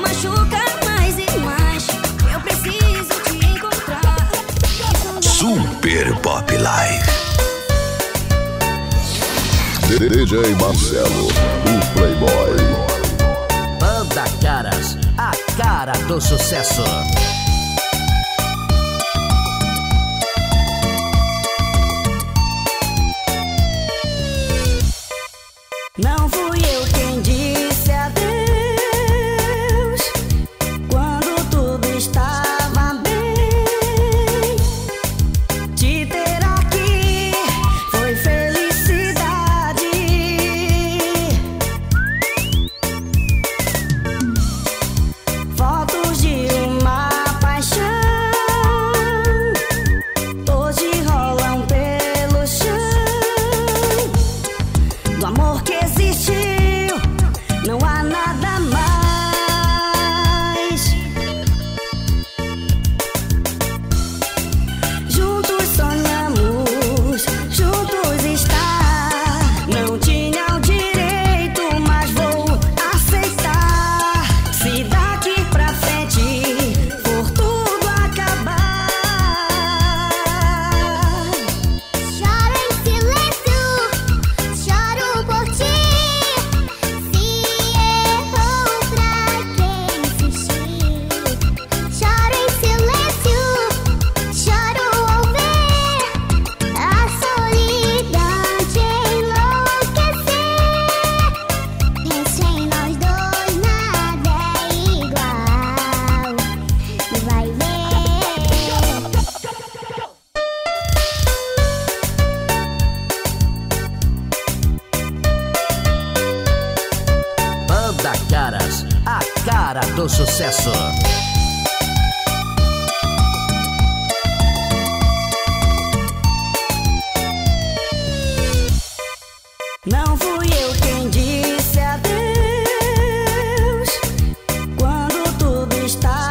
machuca mais e mais. Eu preciso te encontrar. Super Pop Live. DJ Marcelo, o Playboy. Banda Caras, a cara do sucesso. A cara do sucesso. Não fui eu quem disse adeus quando tudo está